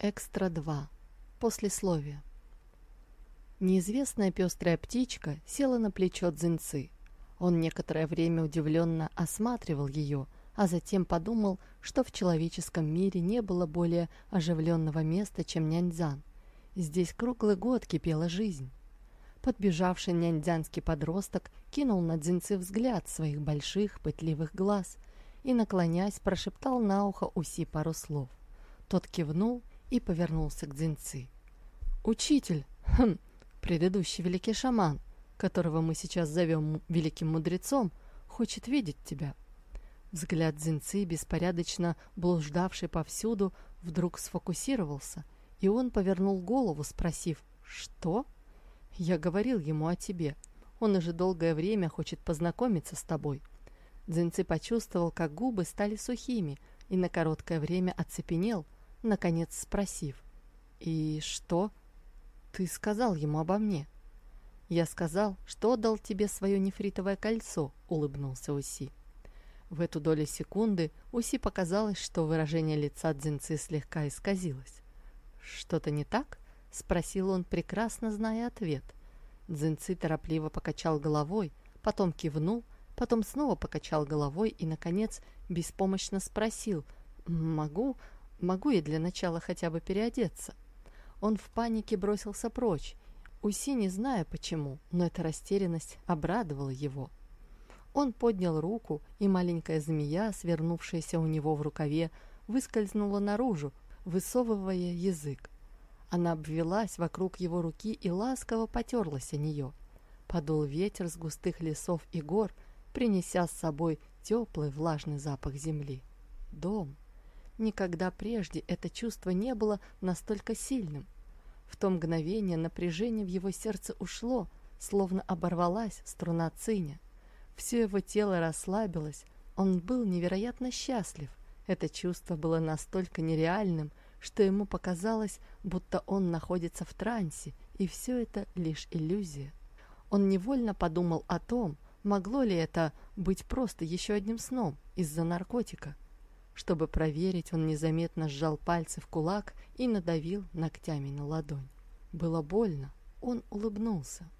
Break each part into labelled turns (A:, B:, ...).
A: Экстра 2. Послесловие. Неизвестная пестрая птичка села на плечо Дзинцы. Он некоторое время удивленно осматривал ее, а затем подумал, что в человеческом мире не было более оживленного места, чем Няньцзан. Здесь круглый год кипела жизнь. Подбежавший няньцзянский подросток кинул на Дзинцы взгляд своих больших пытливых глаз и, наклонясь, прошептал на ухо Уси пару слов. Тот кивнул и повернулся к Дзинцы. «Учитель, хм, предыдущий великий шаман, которого мы сейчас зовем великим мудрецом, хочет видеть тебя». Взгляд Дзинцы, беспорядочно блуждавший повсюду, вдруг сфокусировался, и он повернул голову, спросив «Что?» «Я говорил ему о тебе. Он уже долгое время хочет познакомиться с тобой». Дзинцы почувствовал, как губы стали сухими, и на короткое время оцепенел, наконец спросив. «И что? Ты сказал ему обо мне?» «Я сказал, что отдал тебе свое нефритовое кольцо», — улыбнулся Уси. В эту долю секунды Уси показалось, что выражение лица Дзинцы слегка исказилось. «Что-то не так?» — спросил он, прекрасно зная ответ. Дзинцы торопливо покачал головой, потом кивнул, потом снова покачал головой и, наконец, беспомощно спросил «Могу, Могу я для начала хотя бы переодеться?» Он в панике бросился прочь. Уси, не зная почему, но эта растерянность обрадовала его. Он поднял руку, и маленькая змея, свернувшаяся у него в рукаве, выскользнула наружу, высовывая язык. Она обвелась вокруг его руки и ласково потерлась о нее. Подул ветер с густых лесов и гор, принеся с собой теплый влажный запах земли. Дом. Никогда прежде это чувство не было настолько сильным. В то мгновение напряжение в его сердце ушло, словно оборвалась струна циня. Все его тело расслабилось, он был невероятно счастлив. Это чувство было настолько нереальным, что ему показалось, будто он находится в трансе, и все это лишь иллюзия. Он невольно подумал о том, могло ли это быть просто еще одним сном из-за наркотика. Чтобы проверить, он незаметно сжал пальцы в кулак и надавил ногтями на ладонь. Было больно, он улыбнулся.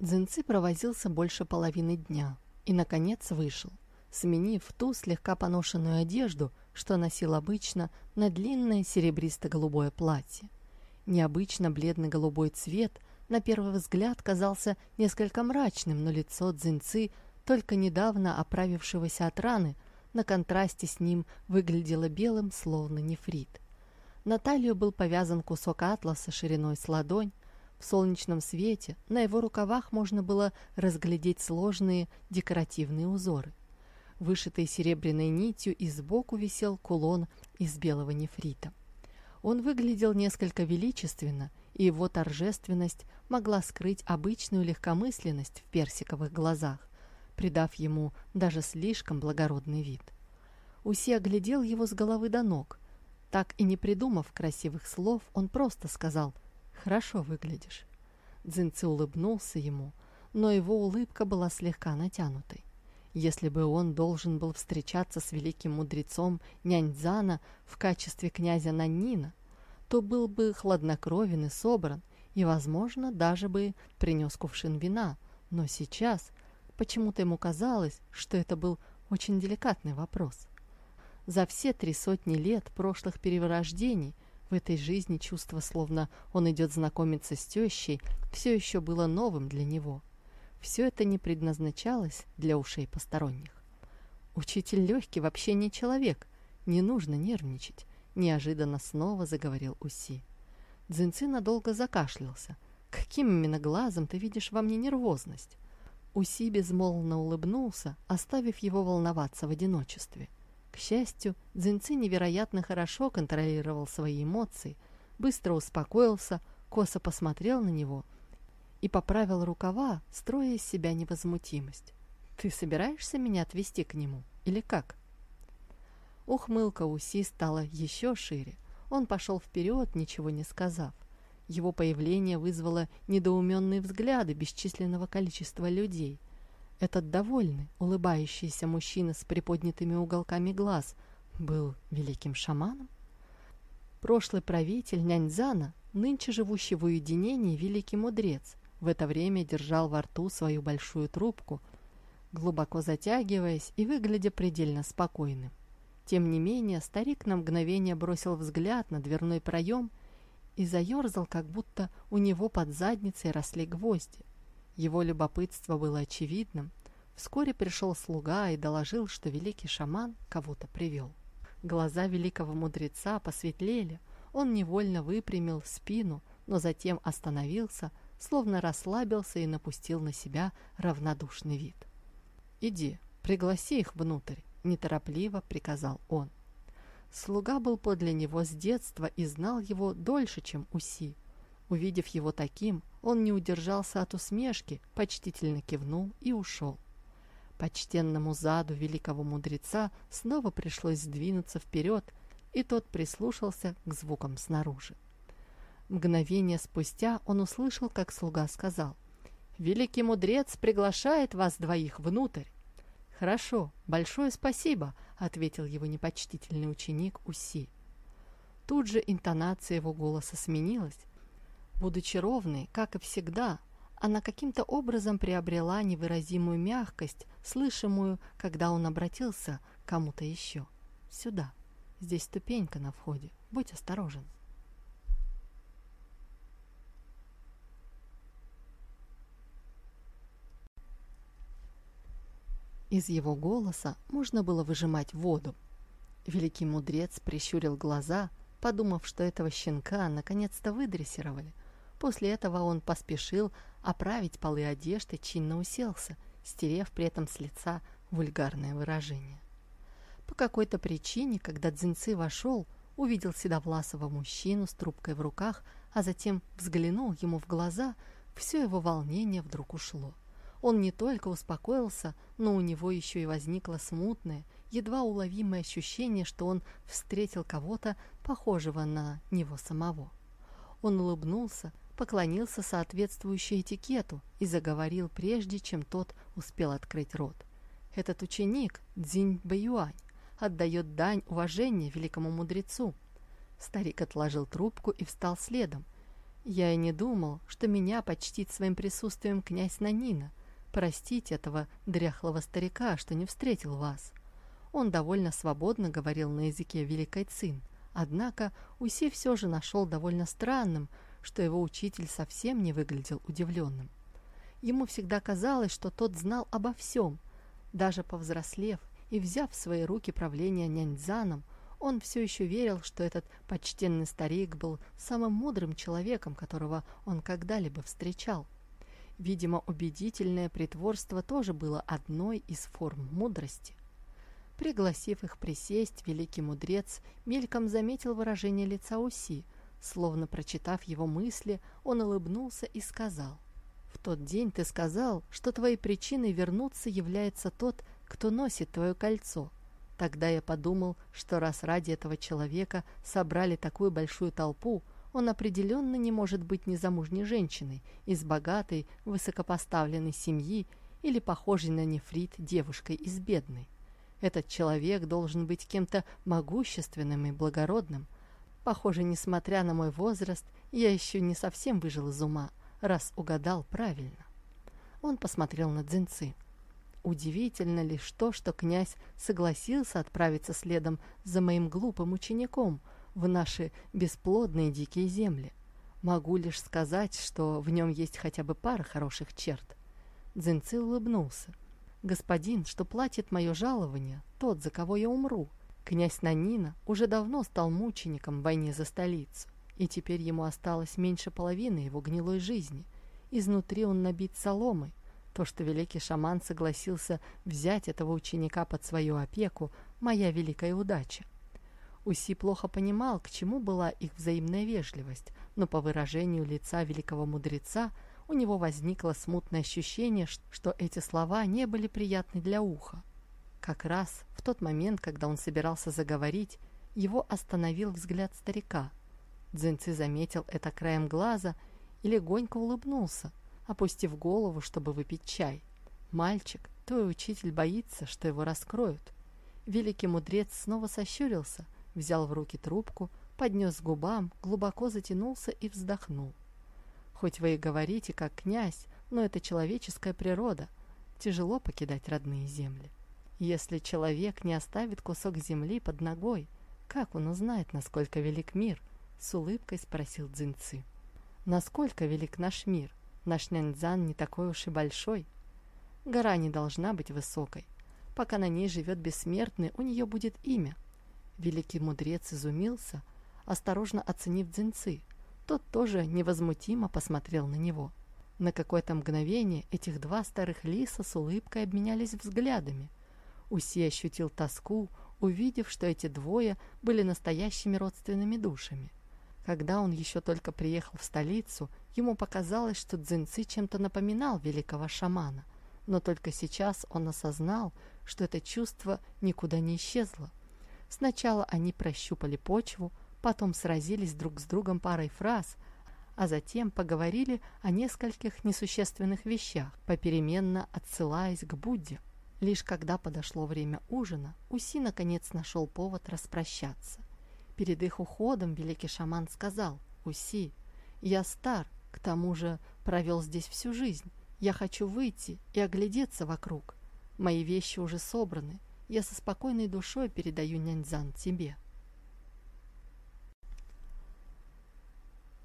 A: Дзинцы провозился больше половины дня и, наконец, вышел, сменив ту слегка поношенную одежду, что носил обычно, на длинное серебристо-голубое платье. Необычно бледный голубой цвет на первый взгляд казался несколько мрачным, но лицо Дзинцы только недавно оправившегося от раны, на контрасте с ним выглядело белым, словно нефрит. На талию был повязан кусок атласа шириной с ладонь. В солнечном свете на его рукавах можно было разглядеть сложные декоративные узоры. Вышитый серебряной нитью и сбоку висел кулон из белого нефрита. Он выглядел несколько величественно, и его торжественность могла скрыть обычную легкомысленность в персиковых глазах придав ему даже слишком благородный вид. Уси оглядел его с головы до ног. Так и не придумав красивых слов, он просто сказал «Хорошо выглядишь». Дзинцы улыбнулся ему, но его улыбка была слегка натянутой. Если бы он должен был встречаться с великим мудрецом Няньцзана в качестве князя Наннина, то был бы хладнокровен и собран, и, возможно, даже бы принес кувшин вина. Но сейчас Почему-то ему казалось, что это был очень деликатный вопрос. За все три сотни лет прошлых перерождений в этой жизни чувство, словно он идет знакомиться с тещей, все еще было новым для него. Все это не предназначалось для ушей посторонних. «Учитель легкий вообще не человек, не нужно нервничать», — неожиданно снова заговорил Уси. Дзинцы надолго закашлялся. «Каким именно глазом ты видишь во мне нервозность?» Уси безмолвно улыбнулся, оставив его волноваться в одиночестве. К счастью, Дзинцы невероятно хорошо контролировал свои эмоции, быстро успокоился, косо посмотрел на него и поправил рукава, строя из себя невозмутимость. «Ты собираешься меня отвезти к нему? Или как?» Ухмылка Уси стала еще шире. Он пошел вперед, ничего не сказав. Его появление вызвало недоуменные взгляды бесчисленного количества людей. Этот довольный, улыбающийся мужчина с приподнятыми уголками глаз был великим шаманом? Прошлый правитель Няньзана, нынче живущий в уединении великий мудрец, в это время держал во рту свою большую трубку, глубоко затягиваясь и выглядя предельно спокойным. Тем не менее, старик на мгновение бросил взгляд на дверной проем и заерзал, как будто у него под задницей росли гвозди. Его любопытство было очевидным. Вскоре пришел слуга и доложил, что великий шаман кого-то привел. Глаза великого мудреца посветлели, он невольно выпрямил спину, но затем остановился, словно расслабился и напустил на себя равнодушный вид. «Иди, пригласи их внутрь», — неторопливо приказал он. Слуга был подле него с детства и знал его дольше, чем Уси. Увидев его таким, он не удержался от усмешки, почтительно кивнул и ушел. Почтенному заду великого мудреца снова пришлось сдвинуться вперед, и тот прислушался к звукам снаружи. Мгновение спустя он услышал, как слуга сказал, «Великий мудрец приглашает вас двоих внутрь». «Хорошо, большое спасибо», — ответил его непочтительный ученик Уси. Тут же интонация его голоса сменилась. Будучи ровной, как и всегда, она каким-то образом приобрела невыразимую мягкость, слышимую, когда он обратился к кому-то еще. «Сюда. Здесь ступенька на входе. Будь осторожен». Из его голоса можно было выжимать воду. Великий мудрец прищурил глаза, подумав, что этого щенка наконец-то выдрессировали. После этого он поспешил оправить полы одежды, чинно уселся, стерев при этом с лица вульгарное выражение. По какой-то причине, когда Дзинцы вошел, увидел седовласого мужчину с трубкой в руках, а затем взглянул ему в глаза, все его волнение вдруг ушло. Он не только успокоился, но у него еще и возникло смутное, едва уловимое ощущение, что он встретил кого-то, похожего на него самого. Он улыбнулся, поклонился соответствующей этикету и заговорил прежде, чем тот успел открыть рот. Этот ученик, Цзинь Бэюань, отдает дань уважения великому мудрецу. Старик отложил трубку и встал следом. Я и не думал, что меня почтит своим присутствием князь Нанина — простить этого дряхлого старика, что не встретил вас. Он довольно свободно говорил на языке Великой Цин, однако Уси все же нашел довольно странным, что его учитель совсем не выглядел удивленным. Ему всегда казалось, что тот знал обо всем. Даже повзрослев и взяв в свои руки правление няньцзаном, он все еще верил, что этот почтенный старик был самым мудрым человеком, которого он когда-либо встречал. Видимо, убедительное притворство тоже было одной из форм мудрости. Пригласив их присесть, великий мудрец мельком заметил выражение лица Уси. Словно прочитав его мысли, он улыбнулся и сказал, «В тот день ты сказал, что твоей причиной вернуться является тот, кто носит твое кольцо. Тогда я подумал, что раз ради этого человека собрали такую большую толпу, он определенно не может быть незамужней женщиной из богатой, высокопоставленной семьи или похожей на нефрит девушкой из бедной. Этот человек должен быть кем-то могущественным и благородным. Похоже, несмотря на мой возраст, я еще не совсем выжил из ума, раз угадал правильно. Он посмотрел на дзинцы. Удивительно лишь то, что князь согласился отправиться следом за моим глупым учеником – в наши бесплодные дикие земли. Могу лишь сказать, что в нем есть хотя бы пара хороших черт. Дзинцы улыбнулся. «Господин, что платит мое жалование, тот, за кого я умру. Князь Нанина уже давно стал мучеником в войне за столицу, и теперь ему осталось меньше половины его гнилой жизни. Изнутри он набит соломой. То, что великий шаман согласился взять этого ученика под свою опеку, моя великая удача. Уси плохо понимал, к чему была их взаимная вежливость, но по выражению лица великого мудреца у него возникло смутное ощущение, что эти слова не были приятны для уха. Как раз в тот момент, когда он собирался заговорить, его остановил взгляд старика. Дзинцы заметил это краем глаза и легонько улыбнулся, опустив голову, чтобы выпить чай. «Мальчик, твой учитель боится, что его раскроют. Великий мудрец снова сощурился, взял в руки трубку, поднес к губам, глубоко затянулся и вздохнул. «Хоть вы и говорите, как князь, но это человеческая природа. Тяжело покидать родные земли. Если человек не оставит кусок земли под ногой, как он узнает, насколько велик мир?» — с улыбкой спросил Дзинцы. «Насколько велик наш мир? Наш Няньцзан не такой уж и большой. Гора не должна быть высокой. Пока на ней живет бессмертный, у нее будет имя. Великий мудрец изумился, осторожно оценив дзинцы. Тот тоже невозмутимо посмотрел на него. На какое-то мгновение этих два старых лиса с улыбкой обменялись взглядами. Уси ощутил тоску, увидев, что эти двое были настоящими родственными душами. Когда он еще только приехал в столицу, ему показалось, что Цзиньцы чем-то напоминал великого шамана, но только сейчас он осознал, что это чувство никуда не исчезло. Сначала они прощупали почву, потом сразились друг с другом парой фраз, а затем поговорили о нескольких несущественных вещах, попеременно отсылаясь к Будде. Лишь когда подошло время ужина, Уси наконец нашел повод распрощаться. Перед их уходом великий шаман сказал, «Уси, я стар, к тому же провел здесь всю жизнь. Я хочу выйти и оглядеться вокруг. Мои вещи уже собраны. Я со спокойной душой передаю няньзан тебе.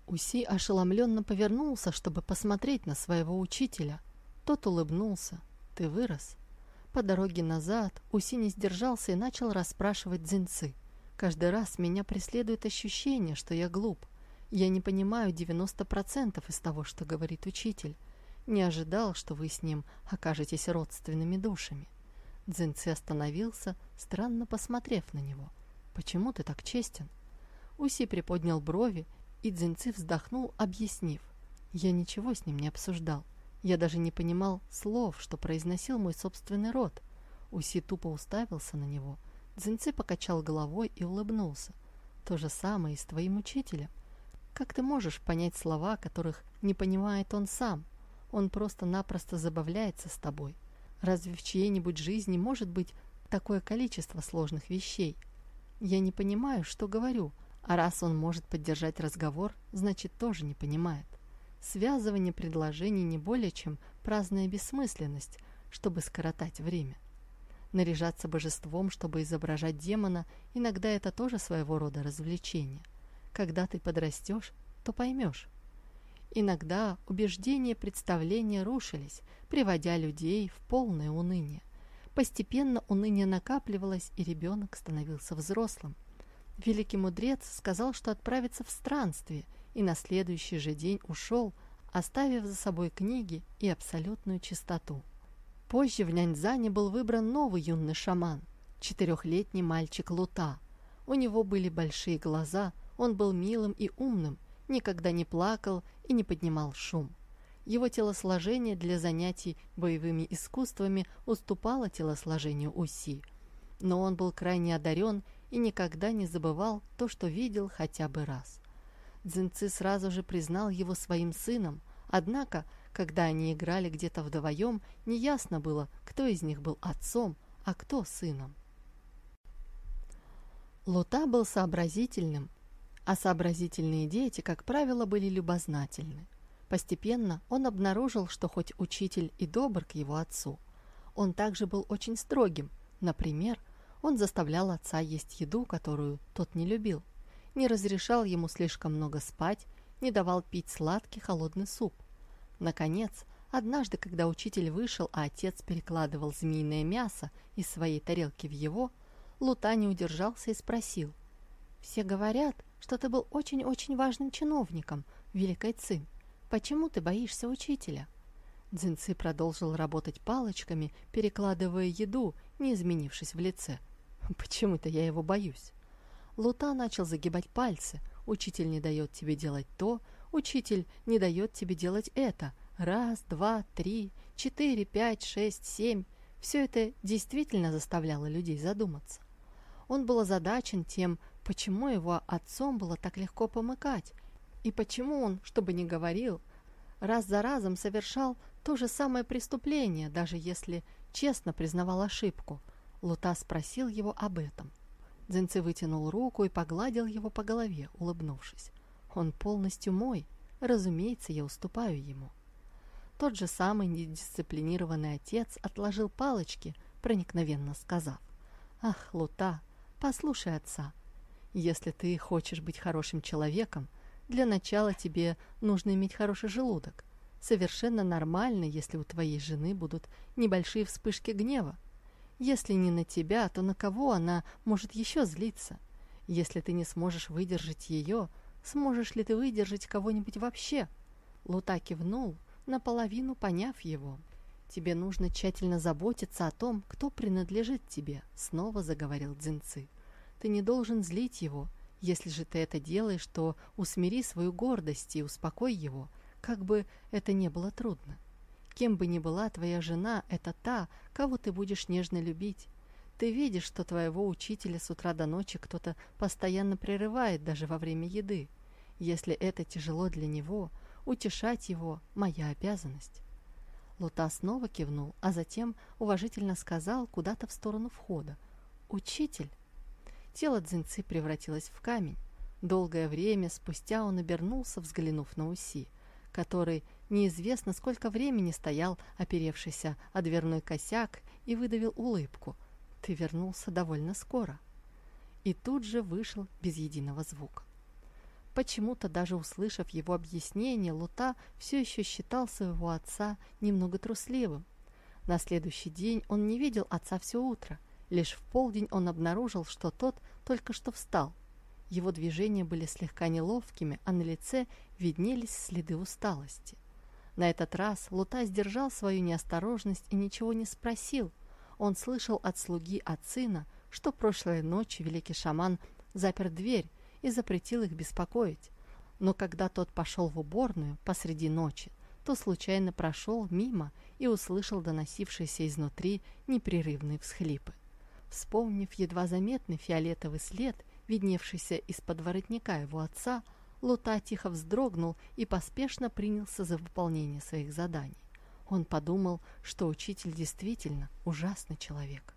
A: Уси ошеломленно повернулся, чтобы посмотреть на своего учителя. Тот улыбнулся. «Ты вырос». По дороге назад Уси не сдержался и начал расспрашивать дзинцы. «Каждый раз меня преследует ощущение, что я глуп. Я не понимаю 90% из того, что говорит учитель. Не ожидал, что вы с ним окажетесь родственными душами. Дзинци остановился, странно посмотрев на него. «Почему ты так честен?» Уси приподнял брови, и Дзинци вздохнул, объяснив. «Я ничего с ним не обсуждал. Я даже не понимал слов, что произносил мой собственный род». Уси тупо уставился на него. Дзинци покачал головой и улыбнулся. «То же самое и с твоим учителем. Как ты можешь понять слова, которых не понимает он сам?» Он просто-напросто забавляется с тобой. Разве в чьей-нибудь жизни может быть такое количество сложных вещей? Я не понимаю, что говорю, а раз он может поддержать разговор, значит, тоже не понимает. Связывание предложений не более чем праздная бессмысленность, чтобы скоротать время. Наряжаться божеством, чтобы изображать демона, иногда это тоже своего рода развлечение. Когда ты подрастешь, то поймешь, Иногда убеждения представления рушились, приводя людей в полное уныние. Постепенно уныние накапливалось, и ребенок становился взрослым. Великий мудрец сказал, что отправится в странствие, и на следующий же день ушел, оставив за собой книги и абсолютную чистоту. Позже в Няньцзане был выбран новый юный шаман, четырехлетний мальчик Лута. У него были большие глаза, он был милым и умным, никогда не плакал и не поднимал шум. Его телосложение для занятий боевыми искусствами уступало телосложению Уси. Но он был крайне одарен и никогда не забывал то, что видел хотя бы раз. Дзинцы сразу же признал его своим сыном, однако, когда они играли где-то вдвоем, неясно было, кто из них был отцом, а кто сыном. Лута был сообразительным а сообразительные дети, как правило, были любознательны. Постепенно он обнаружил, что хоть учитель и добр к его отцу, он также был очень строгим. Например, он заставлял отца есть еду, которую тот не любил, не разрешал ему слишком много спать, не давал пить сладкий холодный суп. Наконец, однажды, когда учитель вышел, а отец перекладывал змеиное мясо из своей тарелки в его, Лута не удержался и спросил. «Все говорят, что ты был очень-очень важным чиновником, Великой Цин. Почему ты боишься учителя?» Дзинцы продолжил работать палочками, перекладывая еду, не изменившись в лице. «Почему-то я его боюсь». Лута начал загибать пальцы. «Учитель не дает тебе делать то, учитель не дает тебе делать это. Раз, два, три, четыре, пять, шесть, семь». Все это действительно заставляло людей задуматься. Он был озадачен тем, Почему его отцом было так легко помыкать? И почему он, чтобы не говорил, раз за разом совершал то же самое преступление, даже если честно признавал ошибку? Лута спросил его об этом. Дзинцы вытянул руку и погладил его по голове, улыбнувшись. «Он полностью мой. Разумеется, я уступаю ему». Тот же самый недисциплинированный отец отложил палочки, проникновенно сказав. «Ах, Лута, послушай отца. Если ты хочешь быть хорошим человеком, для начала тебе нужно иметь хороший желудок. Совершенно нормально, если у твоей жены будут небольшие вспышки гнева. Если не на тебя, то на кого она может еще злиться? Если ты не сможешь выдержать ее, сможешь ли ты выдержать кого-нибудь вообще? Лута кивнул, наполовину поняв его. «Тебе нужно тщательно заботиться о том, кто принадлежит тебе», — снова заговорил Дзинцы. «Ты не должен злить его. Если же ты это делаешь, то усмири свою гордость и успокой его, как бы это не было трудно. Кем бы ни была твоя жена, это та, кого ты будешь нежно любить. Ты видишь, что твоего учителя с утра до ночи кто-то постоянно прерывает даже во время еды. Если это тяжело для него, утешать его – моя обязанность. Лута снова кивнул, а затем уважительно сказал куда-то в сторону входа. «Учитель!» Тело Дзинцы превратилось в камень. Долгое время спустя он обернулся, взглянув на Уси, который Неизвестно, сколько времени стоял, оперевшийся о дверной косяк, и выдавил улыбку. Ты вернулся довольно скоро. И тут же вышел без единого звука. Почему-то, даже услышав его объяснение, Лута все еще считал своего отца немного трусливым. На следующий день он не видел отца все утро. Лишь в полдень он обнаружил, что тот только что встал. Его движения были слегка неловкими, а на лице виднелись следы усталости. На этот раз Лута сдержал свою неосторожность и ничего не спросил. Он слышал от слуги от сына, что прошлой ночью великий шаман запер дверь и запретил их беспокоить. Но когда тот пошел в уборную посреди ночи, то случайно прошел мимо и услышал доносившиеся изнутри непрерывные всхлипы. Вспомнив едва заметный фиолетовый след, видневшийся из-под воротника его отца, Лута тихо вздрогнул и поспешно принялся за выполнение своих заданий. Он подумал, что учитель действительно ужасный человек.